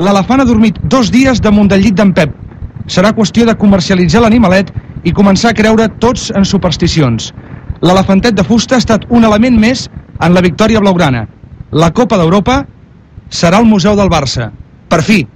L'elefant ha dormit dos dies damunt del llit d'en Pep. Serà qüestió de comercialitzar l'animalet i començar a creure tots en supersticions. L'elefantet de fusta ha estat un element més en la victòria blaugrana. La Copa d'Europa serà al Museu del Barça. Per fi,